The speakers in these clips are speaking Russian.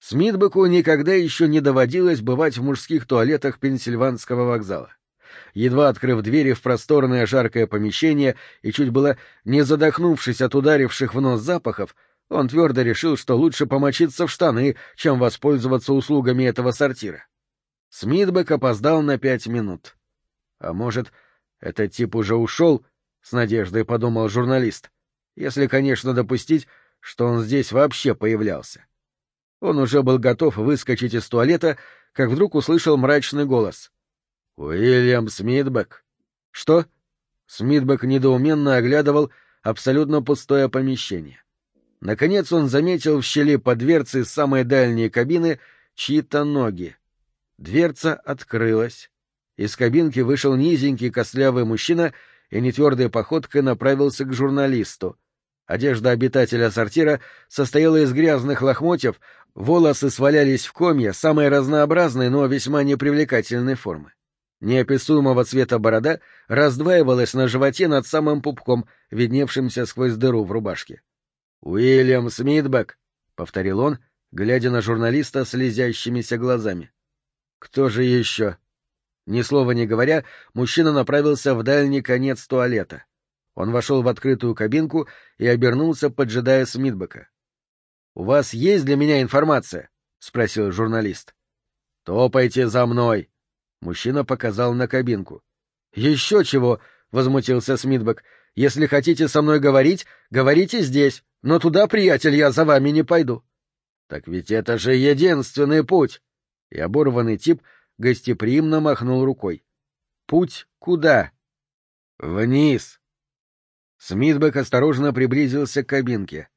Смитбеку никогда еще не доводилось бывать в мужских туалетах Пенсильванского вокзала. Едва открыв двери в просторное жаркое помещение и чуть было не задохнувшись от ударивших в нос запахов, он твердо решил, что лучше помочиться в штаны, чем воспользоваться услугами этого сортира. Смитбек опоздал на пять минут. А может, этот тип уже ушел? — с надеждой подумал журналист. Если, конечно, допустить, что он здесь вообще появлялся. Он уже был готов выскочить из туалета, как вдруг услышал мрачный голос. «Уильям Смитбек». «Что?» Смитбек недоуменно оглядывал абсолютно пустое помещение. Наконец он заметил в щели под дверцей самой дальней кабины чьи-то ноги. Дверца открылась. Из кабинки вышел низенький костлявый мужчина и нетвердой походкой направился к журналисту. Одежда обитателя сортира состояла из грязных лохмотьев, волосы свалялись в комья самой разнообразной, но весьма непривлекательной формы. Неописуемого цвета борода раздваивалась на животе над самым пупком, видневшимся сквозь дыру в рубашке. — Уильям Смитбек, — повторил он, глядя на журналиста слезящимися глазами. — Кто же еще? Ни слова не говоря, мужчина направился в дальний конец туалета. Он вошел в открытую кабинку и обернулся, поджидая Смитбека. — У вас есть для меня информация? — спросил журналист. — Топайте за мной! Мужчина показал на кабинку. — Еще чего! — возмутился Смитбек. — Если хотите со мной говорить, говорите здесь, но туда, приятель, я за вами не пойду. — Так ведь это же единственный путь! И оборванный тип гостеприимно махнул рукой. — Путь куда? — Вниз! Смитбек осторожно приблизился к кабинке.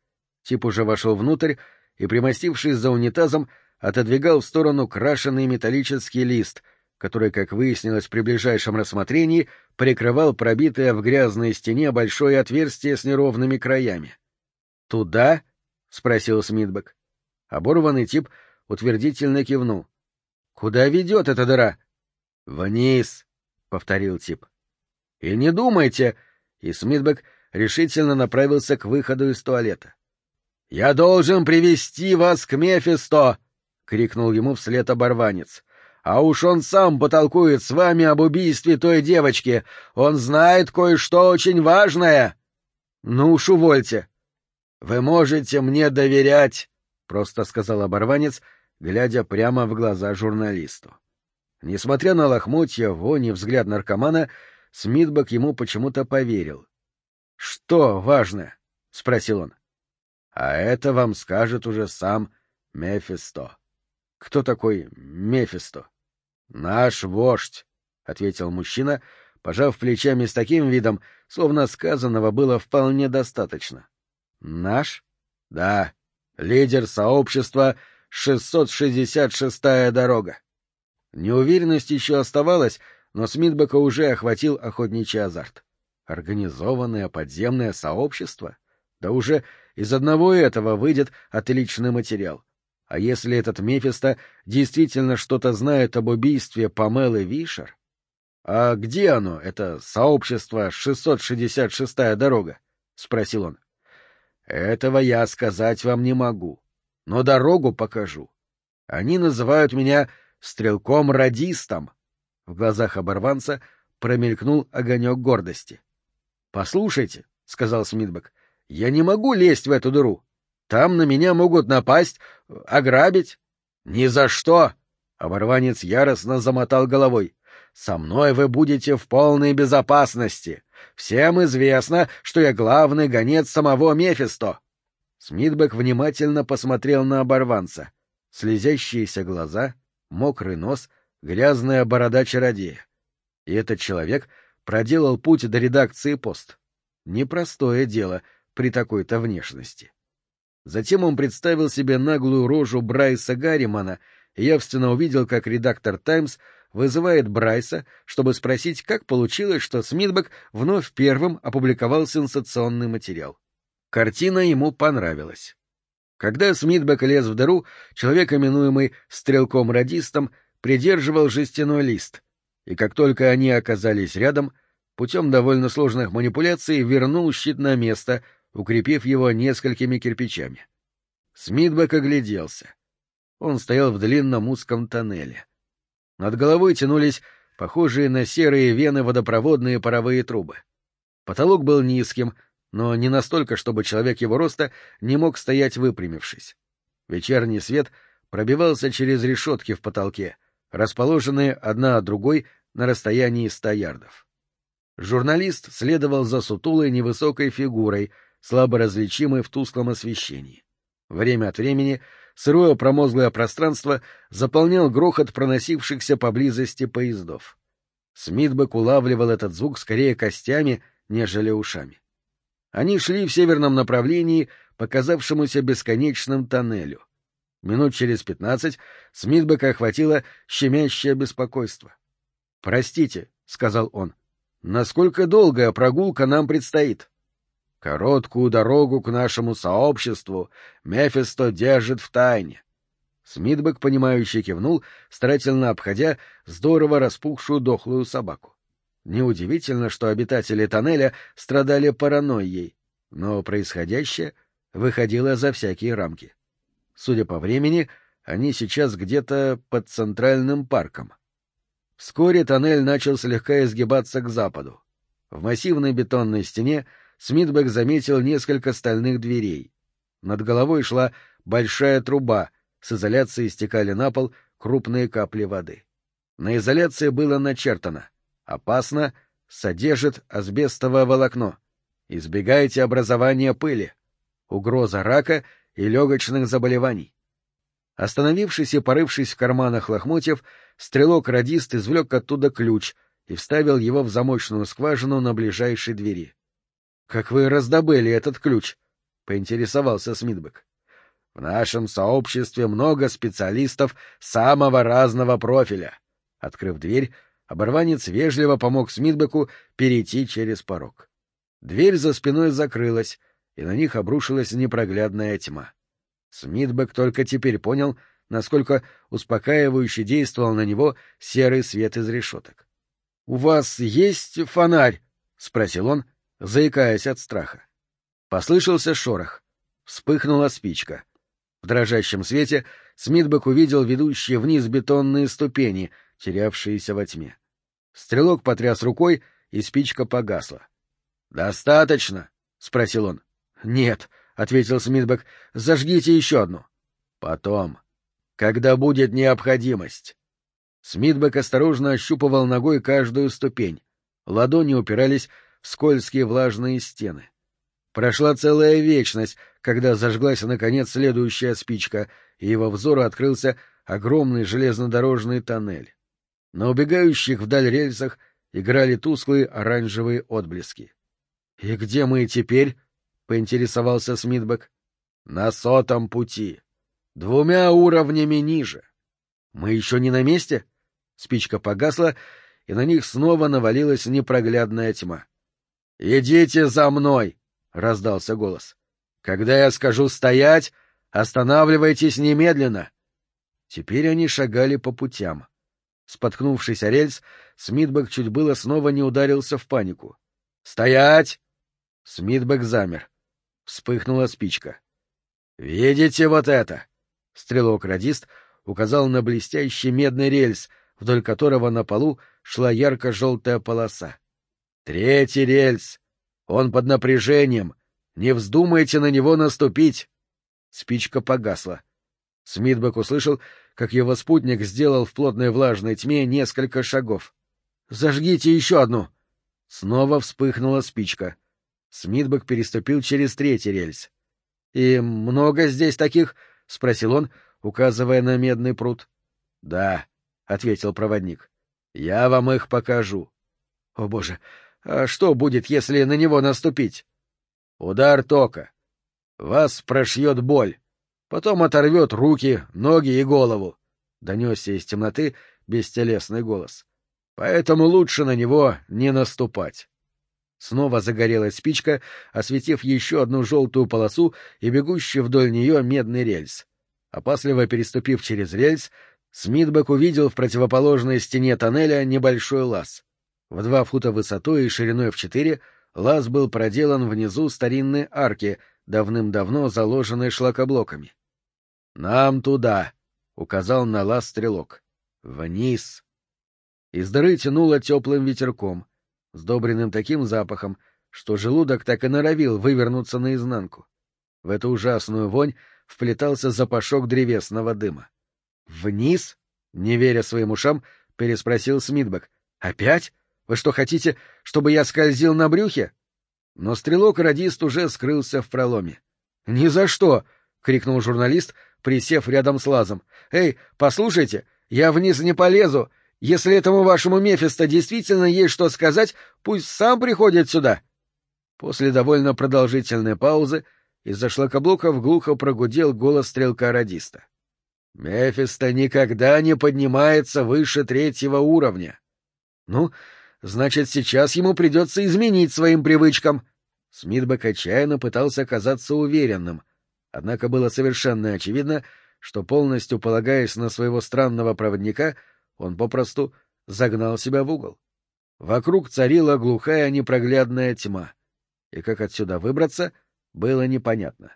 Тип уже вошел внутрь и, примостившись за унитазом, отодвигал в сторону крашеный металлический лист — который, как выяснилось при ближайшем рассмотрении, прикрывал пробитое в грязной стене большое отверстие с неровными краями. «Туда?» — спросил Смитбек. Оборванный тип утвердительно кивнул. «Куда ведет эта дыра?» «Вниз», — повторил тип. «И не думайте!» И Смитбек решительно направился к выходу из туалета. «Я должен привести вас к Мефисто!» — крикнул ему вслед оборванец а уж он сам потолкует с вами об убийстве той девочки. Он знает кое-что очень важное. Ну уж увольте. Вы можете мне доверять, просто сказал оборванец, глядя прямо в глаза журналисту. Несмотря на лохмотья, вонь и взгляд наркомана, Смитбек ему почему-то поверил. — Что важно? — спросил он. — А это вам скажет уже сам Мефисто. — Кто такой Мефисто? Наш вождь, — ответил мужчина, пожав плечами с таким видом, словно сказанного было вполне достаточно. Наш? Да, лидер сообщества 666-я дорога. Неуверенность еще оставалась, но Смитбека уже охватил охотничий азарт. Организованное подземное сообщество? Да уже из одного этого выйдет отличный материал. А если этот Мефисто действительно что-то знает об убийстве Памелы Вишер? А где оно, это сообщество 666-я дорога? — спросил он. — Этого я сказать вам не могу, но дорогу покажу. Они называют меня стрелком-радистом. В глазах оборванца промелькнул огонек гордости. — Послушайте, — сказал Смитбек, — я не могу лезть в эту дыру. Там на меня могут напасть, ограбить. — Ни за что! — оборванец яростно замотал головой. — Со мной вы будете в полной безопасности. Всем известно, что я главный гонец самого Мефисто. Смитбек внимательно посмотрел на оборванца. Слезящиеся глаза, мокрый нос, грязная борода чародея. И этот человек проделал путь до редакции пост. Непростое дело при такой-то внешности. Затем он представил себе наглую рожу Брайса Гарримана и явственно увидел, как редактор «Таймс» вызывает Брайса, чтобы спросить, как получилось, что Смитбек вновь первым опубликовал сенсационный материал. Картина ему понравилась. Когда Смитбек лез в дыру, человек, именуемый стрелком-радистом, придерживал жестяной лист, и как только они оказались рядом, путем довольно сложных манипуляций вернул щит на место, укрепив его несколькими кирпичами. Смитбек огляделся. он стоял в длинном узком тоннеле. Над головой тянулись похожие на серые вены водопроводные паровые трубы. Потолок был низким, но не настолько, чтобы человек его роста не мог стоять выпрямившись. Вечерний свет пробивался через решетки в потолке, расположенные одна от другой на расстоянии ста ярдов. Журналист следовал за сутулой невысокой фигурой, слабо различимой в тусклом освещении. Время от времени сырое промозглое пространство заполнял грохот проносившихся поблизости поездов. Смитбек улавливал этот звук скорее костями, нежели ушами. Они шли в северном направлении, показавшемуся бесконечным тоннелю. Минут через пятнадцать Смитбека охватило щемящее беспокойство. — Простите, — сказал он, — насколько долгая прогулка нам предстоит? Короткую дорогу к нашему сообществу Мефисто держит в тайне. Смитбек, понимающе кивнул, старательно обходя здорово распухшую дохлую собаку. Неудивительно, что обитатели тоннеля страдали паранойей, но происходящее выходило за всякие рамки. Судя по времени, они сейчас где-то под центральным парком. Вскоре тоннель начал слегка изгибаться к западу. В массивной бетонной стене Смитбек заметил несколько стальных дверей. Над головой шла большая труба, с изоляции стекали на пол крупные капли воды. На изоляции было начертано «Опасно, содержит асбестовое волокно. Избегайте образования пыли. Угроза рака и легочных заболеваний». Остановившись и порывшись в карманах лохмотьев, стрелок-радист извлек оттуда ключ и вставил его в замочную скважину на ближайшей двери. Как вы раздобыли этот ключ? поинтересовался Смитбек. В нашем сообществе много специалистов самого разного профиля. Открыв дверь, оборванец вежливо помог Смитбеку перейти через порог. Дверь за спиной закрылась, и на них обрушилась непроглядная тьма. Смитбек только теперь понял, насколько успокаивающе действовал на него серый свет из решеток. — У вас есть фонарь? — спросил он, заикаясь от страха. Послышался шорох. Вспыхнула спичка. В дрожащем свете Смитбек увидел ведущие вниз бетонные ступени, терявшиеся во тьме. Стрелок потряс рукой, и спичка погасла. — Достаточно? — спросил он. — Нет, — ответил Смитбек, — зажгите еще одну. — Потом. Когда будет необходимость. Смитбек осторожно ощупывал ногой каждую ступень. Ладони упирались скользкие влажные стены. Прошла целая вечность, когда зажглась, наконец, следующая спичка, и его взору открылся огромный железнодорожный тоннель. На убегающих вдаль рельсах играли тусклые оранжевые отблески. — И где мы теперь? — поинтересовался Смитбек. — На сотом пути. Двумя уровнями ниже. — Мы еще не на месте? Спичка погасла, и на них снова навалилась непроглядная тьма. «Идите за мной!» — раздался голос. «Когда я скажу стоять, останавливайтесь немедленно!» Теперь они шагали по путям. Споткнувшись о рельс, Смитбек чуть было снова не ударился в панику. «Стоять!» Смитбек замер. Вспыхнула спичка. «Видите вот это?» Стрелок-радист указал на блестящий медный рельс, вдоль которого на полу шла ярко-желтая полоса. Третий рельс. Он под напряжением. Не вздумайте на него наступить. Спичка погасла. Смитбек услышал, как его спутник сделал в плотной влажной тьме несколько шагов. «Зажгите еще одну!» Снова вспыхнула спичка. Смитбек переступил через третий рельс. «И много здесь таких?» — спросил он, указывая на медный пруд. «Да», — ответил проводник. «Я вам их покажу». «О, боже, а что будет, если на него наступить? Удар тока. Вас прошьет боль. Потом оторвет руки, ноги и голову. Донесся из темноты бестелесный голос. Поэтому лучше на него не наступать. Снова загорелась спичка, осветив еще одну желтую полосу и бегущий вдоль нее медный рельс. Опасливо переступив через рельс, Смитбек увидел в противоположной стене тоннеля небольшой лаз. В два фута высотой и шириной в четыре лаз был проделан внизу старинной арки, давным-давно заложенной шлакоблоками. — Нам туда, — указал на лаз стрелок. «Вниз!» Из дыры тянуло теплым ветерком, сдобренным таким запахом, что желудок так и норовил вывернуться наизнанку. В эту ужасную вонь вплетался запашок древесного дыма. «Вниз?» — не веря своим ушам, переспросил Смитбек. «Опять? Вы что, хотите, чтобы я скользил на брюхе?» Но стрелок-радист уже скрылся в проломе. «Ни за что!» — крикнул журналист, присев рядом с лазом. «Эй, послушайте, я вниз не полезу. Если этому вашему Мефисто действительно есть что сказать, пусть сам приходит сюда. После довольно продолжительной паузы из-за шлакоблоков глухо прогудел голос стрелка-радиста. «Мефисто никогда не поднимается выше третьего уровня». «Ну, значит, сейчас ему придется изменить своим привычкам». Смитбек отчаянно пытался казаться уверенным, однако было совершенно очевидно, что, полностью полагаясь на своего странного проводника, — он попросту загнал себя в угол. Вокруг царила глухая непроглядная тьма, и как отсюда выбраться, было непонятно.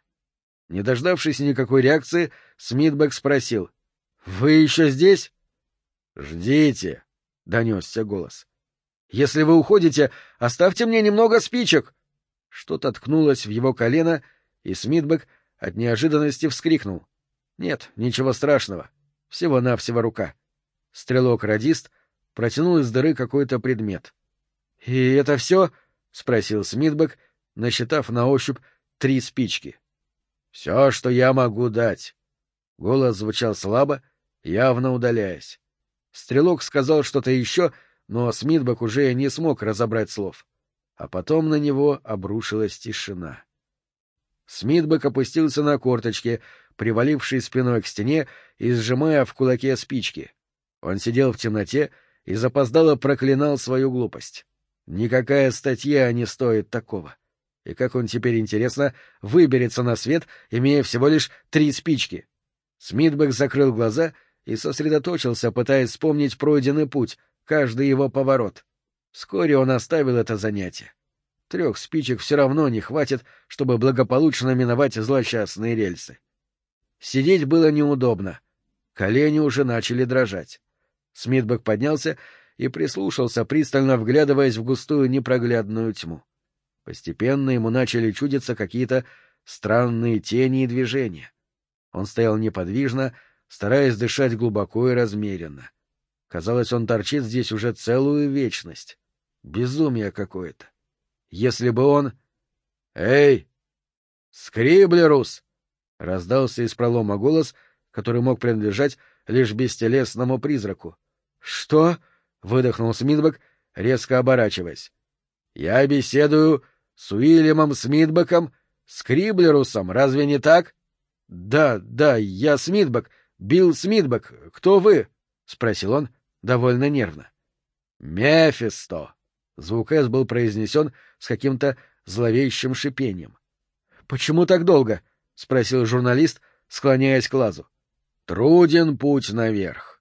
Не дождавшись никакой реакции, Смитбек спросил. — Вы еще здесь? — Ждите, — донесся голос. — Если вы уходите, оставьте мне немного спичек. Что-то ткнулось в его колено, и Смитбек от неожиданности вскрикнул. — Нет, ничего страшного. Всего-навсего рука. — Стрелок-радист протянул из дыры какой-то предмет. — И это все? — спросил Смитбек, насчитав на ощупь три спички. — Все, что я могу дать. Голос звучал слабо, явно удаляясь. Стрелок сказал что-то еще, но Смитбек уже не смог разобрать слов. А потом на него обрушилась тишина. Смитбек опустился на корточки, приваливший спиной к стене и сжимая в кулаке спички. Он сидел в темноте и запоздало проклинал свою глупость. Никакая статья не стоит такого. И как он теперь, интересно, выберется на свет, имея всего лишь три спички? Смитбек закрыл глаза и сосредоточился, пытаясь вспомнить пройденный путь, каждый его поворот. Вскоре он оставил это занятие. Трех спичек все равно не хватит, чтобы благополучно миновать злосчастные рельсы. Сидеть было неудобно. Колени уже начали дрожать. Смитбек поднялся и прислушался, пристально вглядываясь в густую непроглядную тьму. Постепенно ему начали чудиться какие-то странные тени и движения. Он стоял неподвижно, стараясь дышать глубоко и размеренно. Казалось, он торчит здесь уже целую вечность. Безумие какое-то. Если бы он... «Эй! Скриблерус!» — раздался из пролома голос, который мог принадлежать лишь бестелесному призраку. «Что?» — выдохнул Смитбек, резко оборачиваясь. «Я беседую с Уильямом Смитбеком, с Криблерусом, разве не так?» «Да, да, я Смитбек, Билл Смитбек. Кто вы?» — спросил он довольно нервно. «Мефисто!» — звук «С» был произнесен с каким-то зловещим шипением. «Почему так долго?» — спросил журналист, склоняясь к лазу. «Труден путь наверх.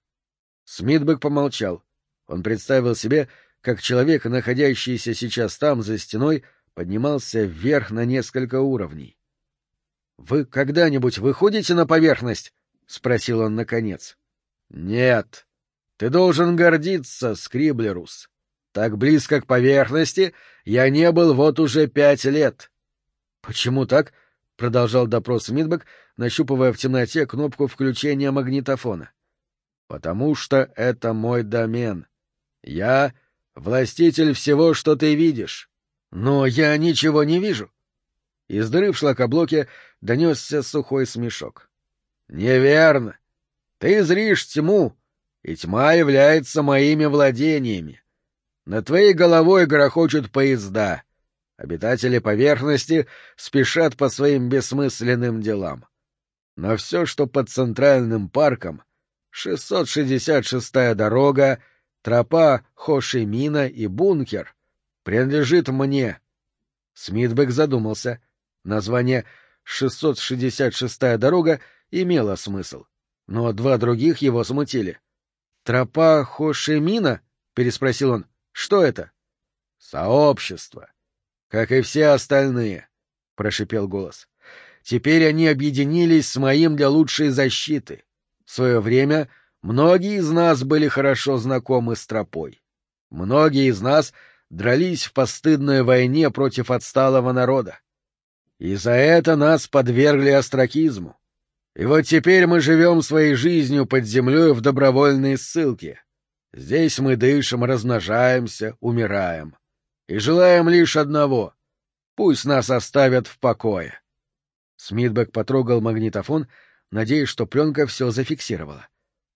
Смитбек помолчал. Он представил себе, как человек, находящийся сейчас там, за стеной, поднимался вверх на несколько уровней. — Вы когда-нибудь выходите на поверхность? — спросил он наконец. — Нет. Ты должен гордиться, Скриблерус. Так близко к поверхности я не был вот уже пять лет. — Почему так? — продолжал допрос Смитбек, нащупывая в темноте кнопку включения магнитофона потому что это мой домен. Я — властитель всего, что ты видишь. Но я ничего не вижу. Из дыры в шлакоблоке донесся сухой смешок. — Неверно. Ты зришь тьму, и тьма является моими владениями. Над твоей головой грохочут поезда. Обитатели поверхности спешат по своим бессмысленным делам. Но все, что под центральным парком — 666-я дорога, тропа Хошимина и бункер принадлежит мне. Смитбек задумался. Название «666-я дорога» имело смысл, но два других его смутили. «Тропа Хошимина?» — переспросил он. «Что это?» «Сообщество. Как и все остальные», — прошипел голос. «Теперь они объединились с моим для лучшей защиты. В свое время многие из нас были хорошо знакомы с тропой. Многие из нас дрались в постыдной войне против отсталого народа. И за это нас подвергли остракизму. И вот теперь мы живем своей жизнью под землей в добровольной ссылке. Здесь мы дышим, размножаемся, умираем. И желаем лишь одного — пусть нас оставят в покое. Смитбек потрогал магнитофон, надеясь, что пленка все зафиксировала.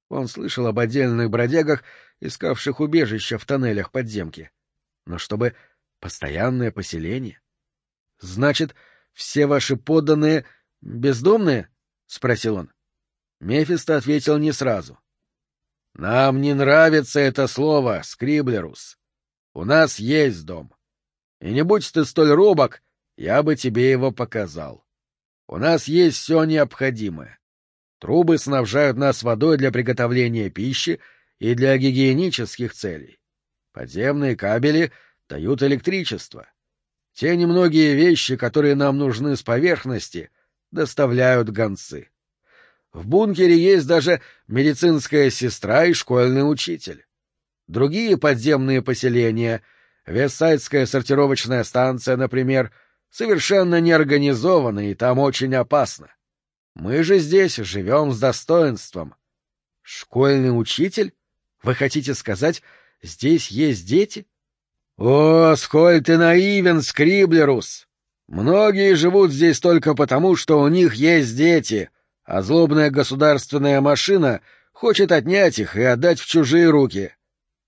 Он слышал об отдельных бродягах, искавших убежища в тоннелях подземки. Но чтобы постоянное поселение? Значит, все ваши подданные бездомные? — спросил он. Мефисто ответил не сразу. — Нам не нравится это слово, Скриблерус. У нас есть дом. И не будь ты столь робок, я бы тебе его показал. У нас есть все необходимое. Трубы снабжают нас водой для приготовления пищи и для гигиенических целей. Подземные кабели дают электричество. Те немногие вещи, которые нам нужны с поверхности, доставляют гонцы. В бункере есть даже медицинская сестра и школьный учитель. Другие подземные поселения, Вестсайдская сортировочная станция, например, совершенно неорганизованы и там очень опасно. Мы же здесь живем с достоинством. Школьный учитель? Вы хотите сказать, здесь есть дети? О, сколь ты наивен, Скриблерус! Многие живут здесь только потому, что у них есть дети, а злобная государственная машина хочет отнять их и отдать в чужие руки.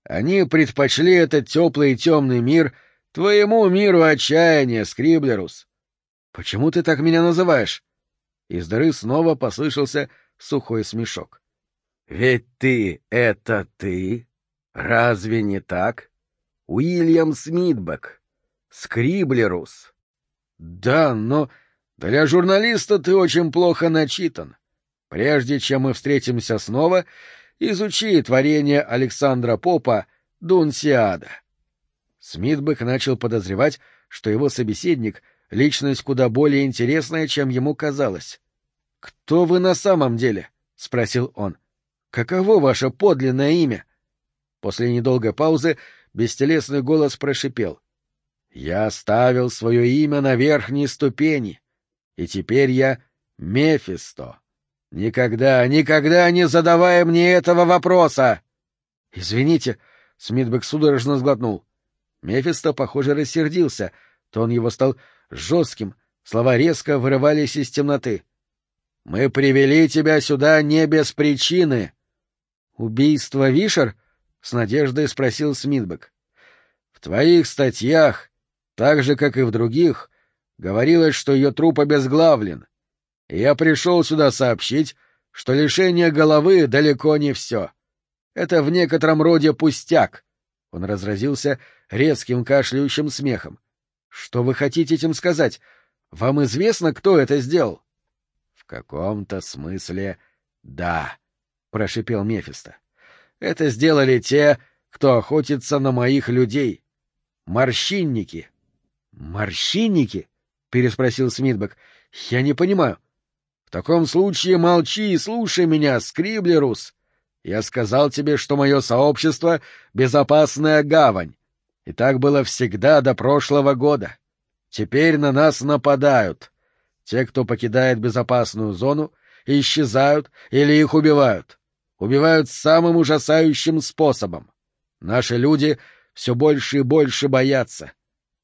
Они предпочли этот теплый и темный мир твоему миру отчаяния, Скриблерус. — Почему ты так меня называешь? Из дыры снова послышался сухой смешок. — Ведь ты — это ты? Разве не так? Уильям Смитбек, Скриблерус. — Да, но для журналиста ты очень плохо начитан. Прежде чем мы встретимся снова, изучи творение Александра Попа «Дунсиада». Смитбек начал подозревать, что его собеседник Личность куда более интересная, чем ему казалось. «Кто вы на самом деле?» — спросил он. «Каково ваше подлинное имя?» После недолгой паузы бестелесный голос прошипел. «Я оставил свое имя на верхней ступени, и теперь я Мефисто. Никогда, никогда не задавай мне этого вопроса!» «Извините», — Смитбек судорожно сглотнул. Мефисто, похоже, рассердился, то он его стал жестким, слова резко вырывались из темноты. — Мы привели тебя сюда не без причины. — Убийство Вишер? — с надеждой спросил Смитбек. — В твоих статьях, так же, как и в других, говорилось, что ее труп обезглавлен. И я пришел сюда сообщить, что лишение головы далеко не все. Это в некотором роде пустяк. Он разразился резким кашляющим смехом. Что вы хотите этим сказать? Вам известно, кто это сделал? — каком-то смысле да, — прошипел Мефисто. — Это сделали те, кто охотится на моих людей. Морщинники. — Морщинники? — переспросил Смитбек. — Я не понимаю. — В таком случае молчи и слушай меня, Скриблерус. Я сказал тебе, что мое сообщество — безопасная гавань. И так было всегда до прошлого года. Теперь на нас нападают. Те, кто покидает безопасную зону, исчезают или их убивают. Убивают самым ужасающим способом. Наши люди все больше и больше боятся.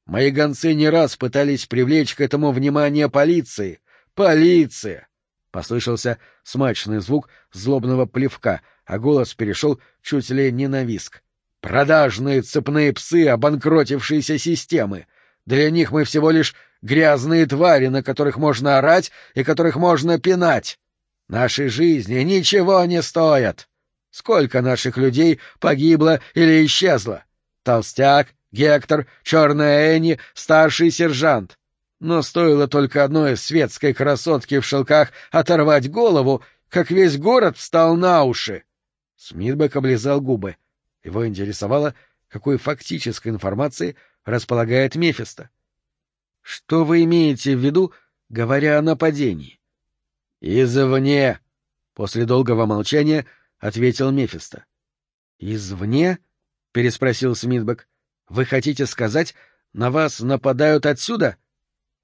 Мои гонцы не раз пытались привлечь к этому внимание полиции. Полиция! Послышался смачный звук злобного плевка, а голос перешел чуть ли не на виск. Продажные цепные псы обанкротившейся системы. Для них мы всего лишь грязные твари, на которых можно орать и которых можно пинать. Наши жизни ничего не стоят. Сколько наших людей погибло или исчезло? Толстяк, Гектор, Черная Энни, старший сержант. Но стоило только одной светской красотке в шелках оторвать голову, как весь город встал на уши. Смитбек облизал губы. — его интересовало, какой фактической информацией располагает Мефисто. Что вы имеете в виду, говоря о нападении? Извне. После долгого молчания ответил Мефисто. «Извне?» — переспросил Смитбек. «Вы хотите сказать, на вас нападают отсюда?»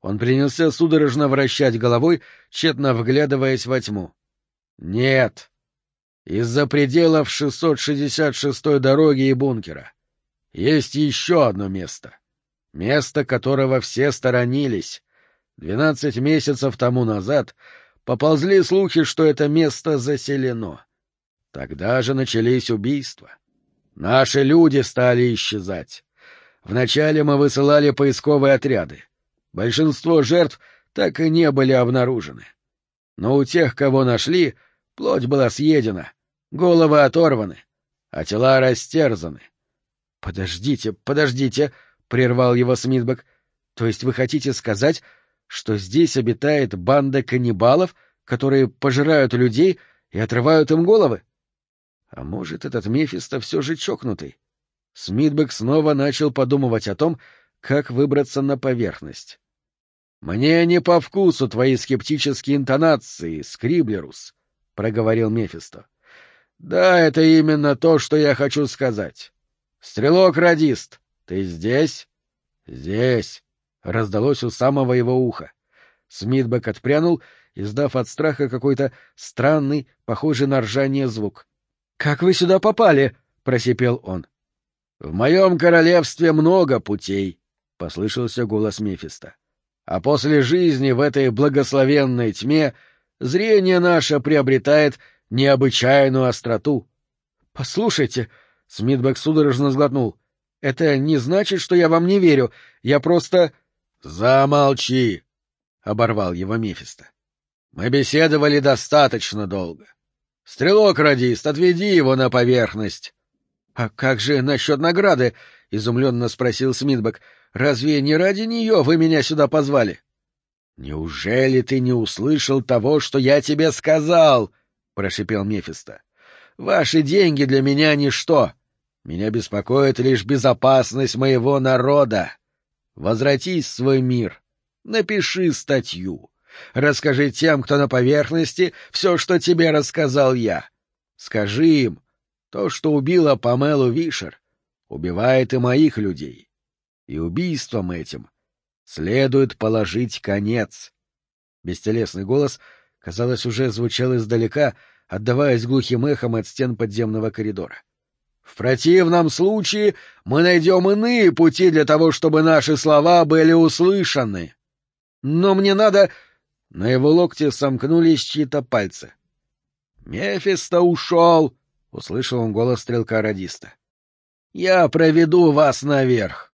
Он принялся судорожно вращать головой, тщетно вглядываясь во тьму. «Нет. Из-за пределов 666-й дороги и бункера. Есть еще одно место. Место, которого все сторонились. Двенадцать месяцев тому назад поползли слухи, что это место заселено. Тогда же начались убийства. Наши люди стали исчезать. Вначале мы высылали поисковые отряды. Большинство жертв так и не были обнаружены. Но у тех, кого нашли, плоть была съедена, головы оторваны, а тела растерзаны. — Подождите, подождите, — прервал его Смитбек. — То есть вы хотите сказать, что здесь обитает банда каннибалов, которые пожирают людей и отрывают им головы? — а может, этот Мефисто все же чокнутый? Смитбек снова начал подумывать о том, как выбраться на поверхность. — Мне не по вкусу твои скептические интонации, Скриблерус, — проговорил Мефисто. — Да, это именно то, что я хочу сказать. Стрелок-радист, ты здесь? — Здесь, — раздалось у самого его уха. Смитбек отпрянул, издав от страха какой-то странный, похожий на ржание звук. «Как вы сюда попали?» — просипел он. «В моем королевстве много путей», — послышался голос Мефиста. «А после жизни в этой благословенной тьме зрение наше приобретает необычайную остроту». «Послушайте», — Смитбек судорожно сглотнул, — «это не значит, что я вам не верю. Я просто...» «Замолчи», — оборвал его Мефисто. «Мы беседовали достаточно долго. Стрелок-радист, отведи его на поверхность. — А как же насчет награды? — изумленно спросил Смитбек. — Разве не ради нее вы меня сюда позвали? — Неужели ты не услышал того, что я тебе сказал? — прошипел Мефисто. — Ваши деньги для меня ничто. Меня беспокоит лишь безопасность моего народа. Возвратись в свой мир. Напиши статью. Расскажи тем, кто на поверхности, все, что тебе рассказал я. Скажи им, то, что убило Памелу Вишер, убивает и моих людей. И убийством этим следует положить конец. Бестелесный голос, казалось, уже звучал издалека, отдаваясь глухим эхом от стен подземного коридора. В противном случае мы найдем иные пути для того, чтобы наши слова были услышаны. Но мне надо на его локте сомкнулись чьи-то пальцы. «Мефисто ушел!» — услышал он голос стрелка-радиста. «Я проведу вас наверх!»